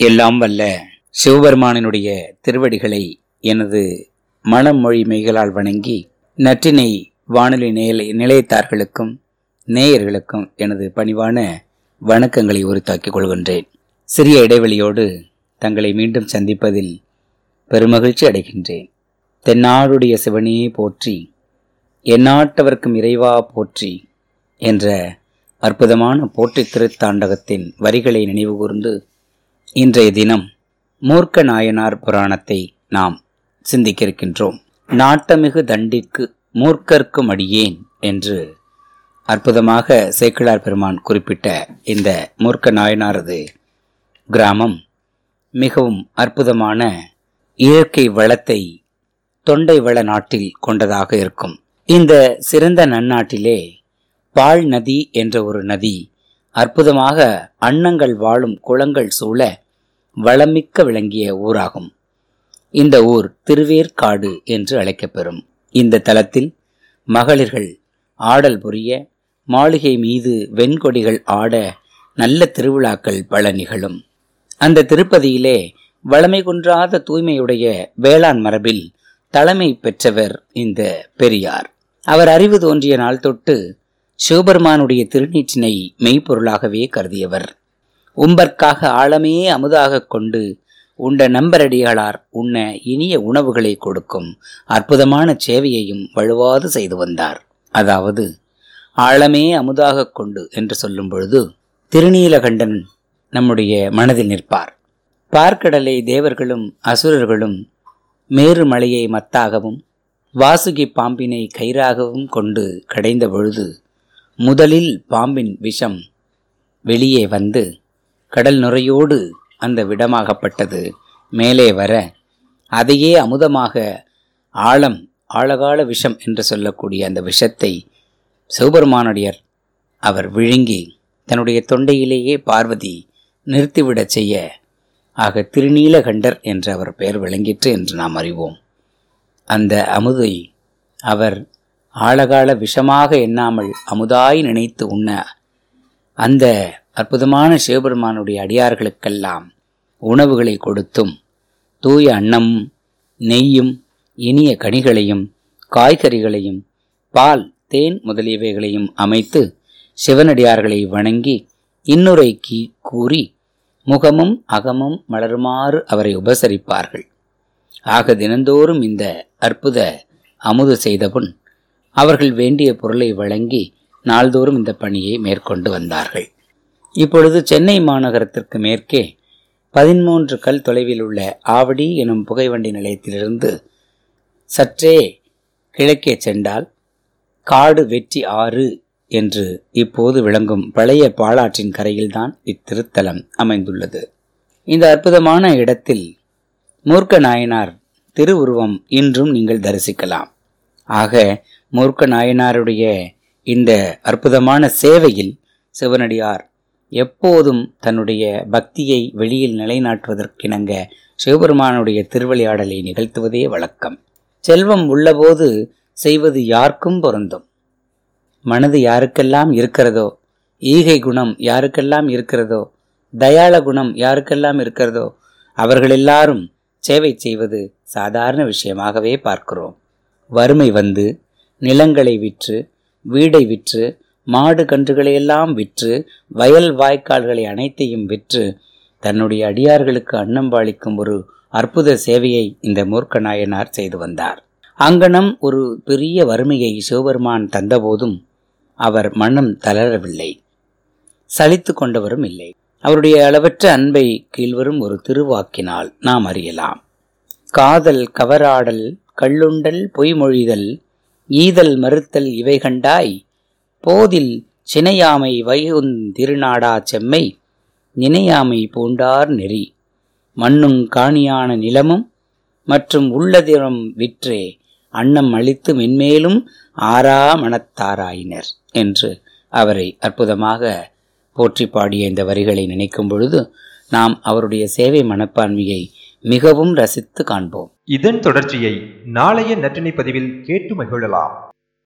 எல்லாம் வல்ல சிவபெருமானினுடைய திருவடிகளை எனது மனமொழி மெய்களால் வணங்கி நற்றினை வானொலி நிலை நிலையத்தார்களுக்கும் நேயர்களுக்கும் எனது பணிவான வணக்கங்களை உரித்தாக்கிக் கொள்கின்றேன். சிறிய இடைவெளியோடு தங்களை மீண்டும் சந்திப்பதில் பெருமகிழ்ச்சி அடைகின்றேன். தென்னாடுடைய சிவனையே போற்றி எந்நாட்டவர்க்கும் இறைவா போற்றி என்ற அற்புதமான போற்றி திருத்தாண்டகத்தின் வரிகளை நினைவுகூர்ந்து இன்றைய தினம் மூர்க்க நாயனார் புராணத்தை நாம் சிந்திக்க இருக்கின்றோம் நாட்டமிகு தண்டிக்கு மூர்க்கர்க்கும் அடியேன் என்று அற்புதமாக சேக்கிழார் பெருமான் குறிப்பிட்ட இந்த மூர்க்க நாயனாரது கிராமம் மிகவும் அற்புதமான இயற்கை வளத்தை தொண்டை வள நாட்டில் கொண்டதாக இருக்கும். இந்த சிறந்த நன்னாட்டிலே பால் நதி என்ற ஒரு நதி அற்புதமாக அன்னங்கள் வாழும் குளங்கள் சூழ வளமிக்க விளங்கிய ஊராகும். இந்த ஊர் திருவேற்காடு என்று அழைக்கப்பெறும். இந்த தலத்தில் மகளிர்கள் ஆடல் புரிய மாளிகை மீது வெண்கொடிகள் ஆட நல்ல திருவிழாக்கள் பல நிகழும். அந்த திருப்பதியிலே வளமை குன்றாத தூய்மையுடைய வேளாண் மரபில் தலைமை பெற்றவர் இந்த பெரியார். அவர் அறிவு தோன்றிய நாள் தொட்டு சிவபெருமானுடைய திருநீற்றினை மெய்ப்பொருளாகவே கருதியவர். உம்பற்காக ஆழமே அமுதாக கொண்டு உண்ட நம்பரடிகளார் உண்ண இனிய உணவுகளை கொடுக்கும் அற்புதமான சேவையையும் வலுவாது செய்து வந்தார். அதாவது ஆழமே அமுதாக கொண்டு என்று சொல்லும் பொழுது திருநீலகண்டன் நம்முடைய மனதில் நிற்பார். பார்க்கடலை தேவர்களும் அசுரர்களும் மேருமலையை மத்தாகவும் வாசுகி பாம்பினை கயிறாகவும் கொண்டு கடைந்த பொழுது முதலில் பாம்பின் விஷம் வெளியே வந்து கடல் நுரையோடு அந்த விடமாகப்பட்டது. மேலே வர அதையே அமுதமாக ஆழம் ஆழகால விஷம் என்று சொல்லக்கூடிய அந்த விஷத்தை சிவபெருமானுடையர் அவர் விழுங்கி தன்னுடைய தொண்டையிலேயே பார்வதி நிறுத்திவிடச் செய்ய ஆக திருநீலகண்டர் என்று அவர் பெயர் விளங்கிற்று என்று நாம் அறிவோம். அந்த அமுதை அவர் ஆழகால விஷமாக எண்ணாமல் அமுதாய் நினைத்து உண்ண. அந்த அற்புதமான சிவபெருமானுடைய அடியார்களுக்கெல்லாம் உணவுகளை கொடுத்தும் தூய அன்னமும் நெய்யும் இனிய கனிகளையும் காய்கறிகளையும் பால் தேன் முதலியவைகளையும் அமைத்து சிவனடியார்களை வணங்கி இன்னுரைக்கு கூறி முகமும் அகமும் மலருமாறு அவரை உபசரிப்பார்கள். ஆக தினந்தோறும் இந்த அற்புத அமுது செய்தபுன் அவர்கள் வேண்டிய பொருளை வழங்கி நாள்தோறும் இந்த பணியை மேற்கொண்டு வந்தார்கள். இப்பொழுது சென்னை மாநகரத்திற்கு மேற்கே பதிமூன்று கல் தொலைவில் உள்ள ஆவடி எனும் புகைவண்டி நிலையத்திலிருந்து சற்றே கிழக்கே சென்றால் காடு வெற்றி ஆறு என்று இப்போது விளங்கும் பழைய பாலாற்றின் கரையில்தான் இத்திருத்தலம் அமைந்துள்ளது. இந்த அற்புதமான இடத்தில் மூர்க்க நாயனார் திருவுருவம் இன்றும் நீங்கள் தரிசிக்கலாம். ஆக மூர்க்க நாயனாருடைய இந்த அற்புதமான சேவையில் சிவனடியார் எப்போதும் தன்னுடைய பக்தியை வெளியில் நிலைநாட்டுவதற்கிணங்க சிவபெருமானுடைய திருவிளையாடலை நிகழ்த்துவதே வழக்கம். செல்வம் உள்ளபோது செய்வது யாருக்கும் பொருந்தும். மனது யாருக்கெல்லாம் இருக்கிறதோ ஈகை குணம் யாருக்கெல்லாம் இருக்கிறதோ தயாள குணம் யாருக்கெல்லாம் இருக்கிறதோ அவர்கள் எல்லாரும் சேவை செய்வது சாதாரண விஷயமாகவே பார்க்கிறோம். வறுமை வந்து நிலங்களை விற்று வீடை விற்று மாடு கன்றுகளையெல்லாம் விற்று வயல் வாய்க்கால்களை அனைத்தையும் விற்று தன்னுடைய அடியார்களுக்கு அன்னம்பாளிக்கும் ஒரு அற்புத சேவையை இந்த மூர்க்க நாயனார் செய்து வந்தார். அங்கனம் ஒரு பெரிய வறுமையை சிவபெருமான் தந்தபோதும் அவர் மனம் தளரவில்லை. சலித்து கொண்டவரும் இல்லை. அவருடைய அளவற்ற அன்பை கீழ்வரும் ஒரு திருவாக்கினால் நாம் அறியலாம். காதல் கவராடல் கள்ளுண்டல் பொய்மொழிதல் ஈதல் மறுத்தல் இவை கண்டாய். போதில் சினையாமை வைகுந் திருநாடா செம்மை நினையாமை பூண்டார் நெறி. மண்ணும் காணியான நிலமும் மற்றும் உள்ளதிரம் விற்றே அன்னம் அளித்து மென்மேலும் ஆறா மனத்தாராயினர் என்று அவரை அற்புதமாக போற்றி பாடிய இந்த வரிகளை நினைக்கும் பொழுது நாம் அவருடைய சேவை மனப்பான்மையை மிகவும் ரசித்து காண்போம். இதன் தொடர்ச்சியை நாளைய நற்றினை பதிவில் கேட்டு மகிழலாம்.